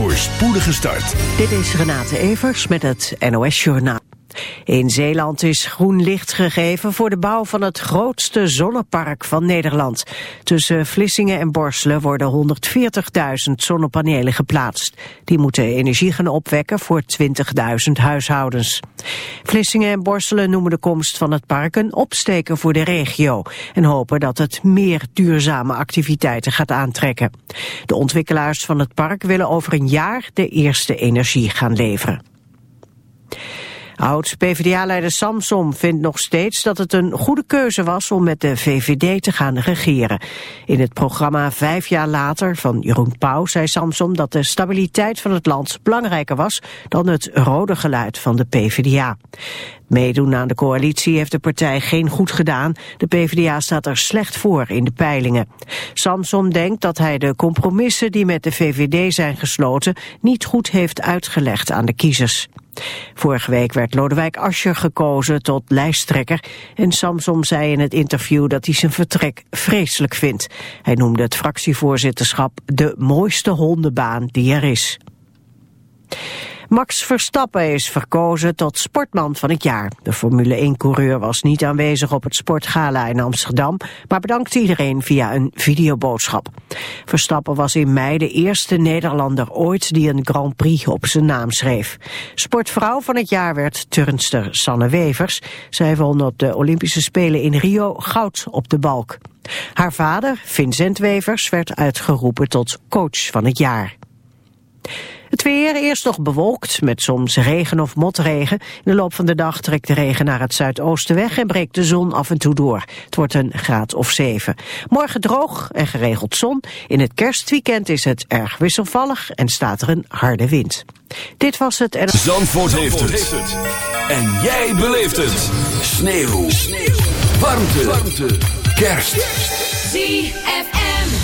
Voor spoedige start. Dit is Renate Evers met het NOS Journaal. In Zeeland is groen licht gegeven voor de bouw van het grootste zonnepark van Nederland. Tussen Vlissingen en Borselen worden 140.000 zonnepanelen geplaatst. Die moeten energie gaan opwekken voor 20.000 huishoudens. Vlissingen en Borselen noemen de komst van het park een opsteken voor de regio... en hopen dat het meer duurzame activiteiten gaat aantrekken. De ontwikkelaars van het park willen over een jaar de eerste energie gaan leveren. Oud-PVDA-leider Samsom vindt nog steeds dat het een goede keuze was om met de VVD te gaan regeren. In het programma Vijf jaar later van Jeroen Pauw zei Samsom dat de stabiliteit van het land belangrijker was dan het rode geluid van de PVDA. Meedoen aan de coalitie heeft de partij geen goed gedaan. De PvdA staat er slecht voor in de peilingen. Samsom denkt dat hij de compromissen die met de VVD zijn gesloten niet goed heeft uitgelegd aan de kiezers. Vorige week werd Lodewijk Asscher gekozen tot lijsttrekker en Samsom zei in het interview dat hij zijn vertrek vreselijk vindt. Hij noemde het fractievoorzitterschap de mooiste hondenbaan die er is. Max Verstappen is verkozen tot sportman van het jaar. De Formule 1-coureur was niet aanwezig op het Sportgala in Amsterdam, maar bedankte iedereen via een videoboodschap. Verstappen was in mei de eerste Nederlander ooit die een Grand Prix op zijn naam schreef. Sportvrouw van het jaar werd turnster Sanne Wevers. Zij won op de Olympische Spelen in Rio goud op de balk. Haar vader, Vincent Wevers, werd uitgeroepen tot coach van het jaar. Het weer eerst nog bewolkt, met soms regen of motregen. In de loop van de dag trekt de regen naar het zuidoosten weg en breekt de zon af en toe door. Het wordt een graad of 7. Morgen droog en geregeld zon. In het kerstweekend is het erg wisselvallig en staat er een harde wind. Dit was het... En... Zandvoort, heeft, het. En jij beleeft het. Sneeuw. Sneeuw. Warmte. Warmte. Kerst. ZFM.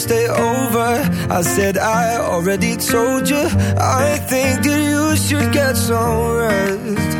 stay over. I said I already told you. I think that you should get some rest.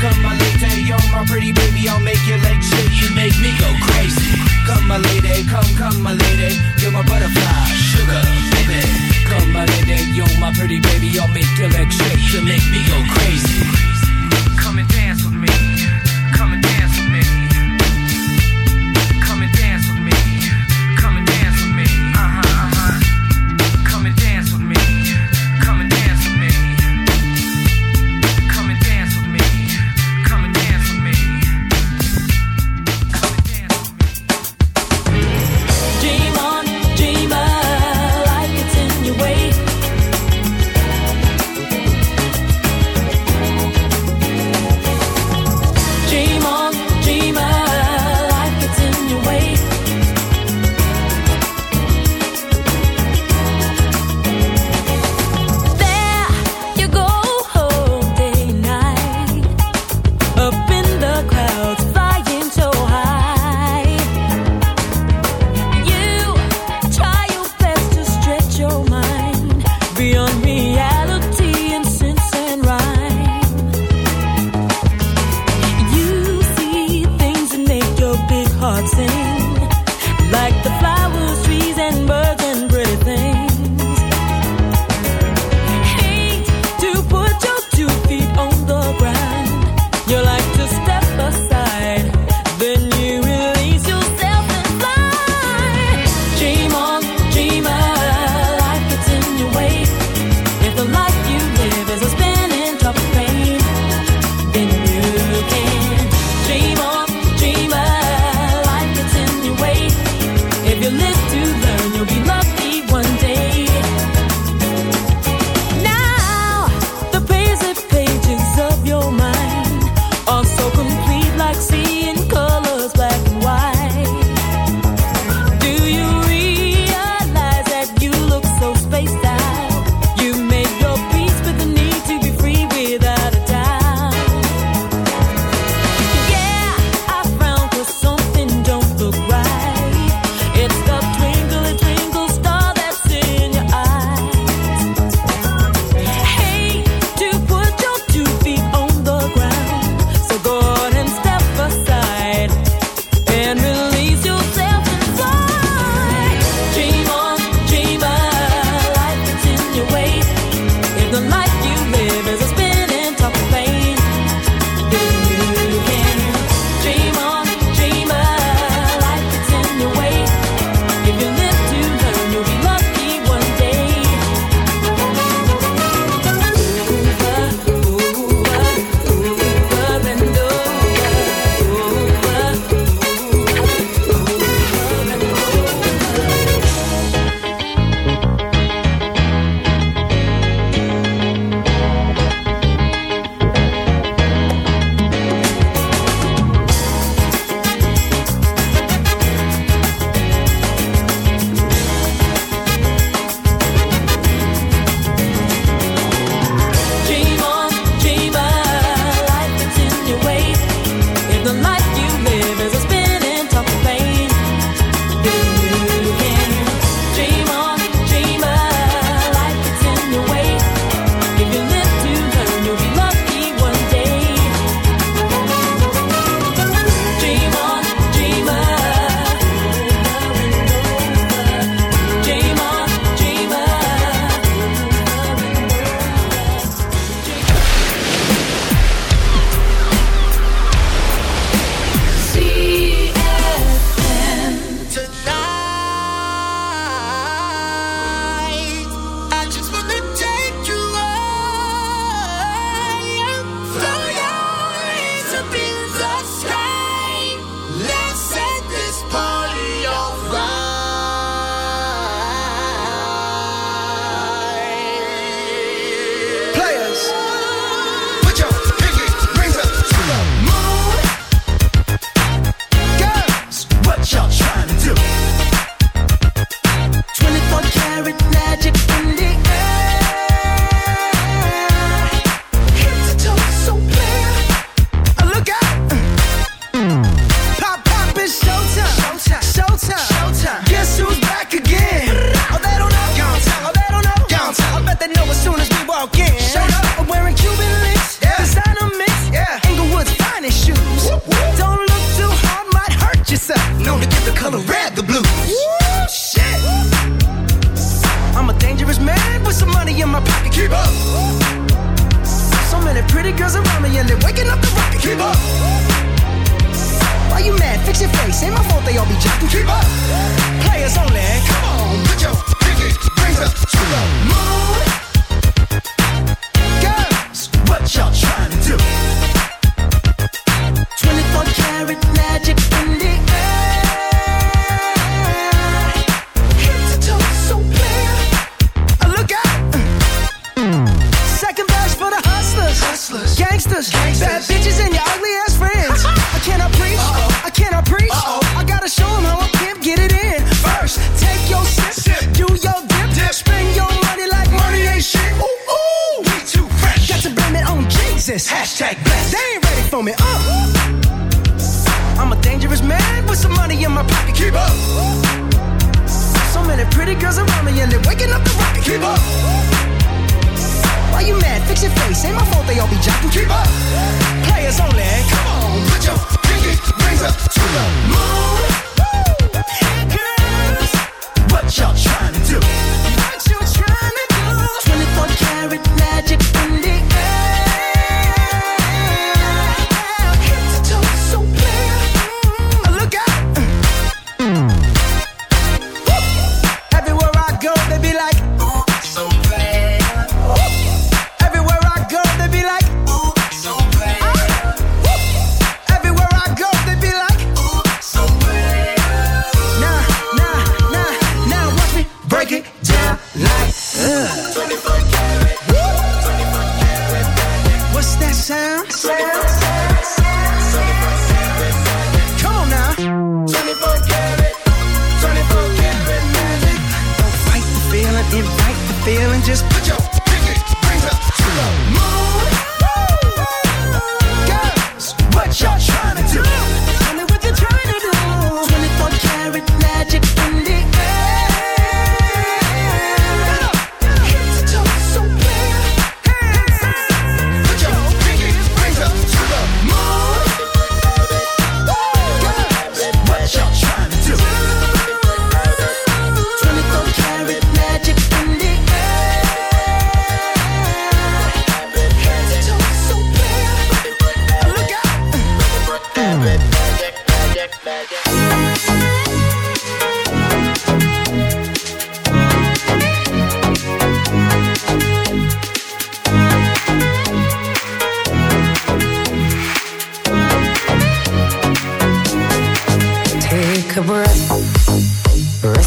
Come my lady, you're my pretty baby. I'll make your legs shake. You make me go crazy. Come my lady, come, come my lady. You're my butterfly, sugar, baby. Come my lady, you're my pretty baby. I'll make your legs shake. You make me go crazy. Come and dance with me. Come and dance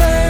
burn.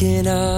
looking up.